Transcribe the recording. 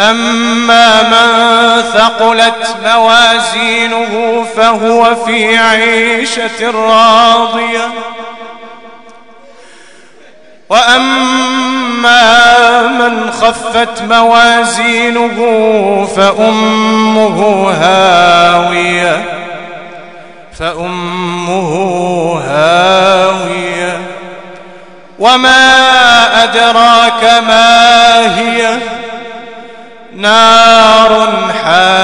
فأما من ثقلت موازينه فهو في عيشة راضية. وأما من خفت موازينه فأمه هاوية. فأمه هاوية. وما أدراك ما هي؟ نار حامية.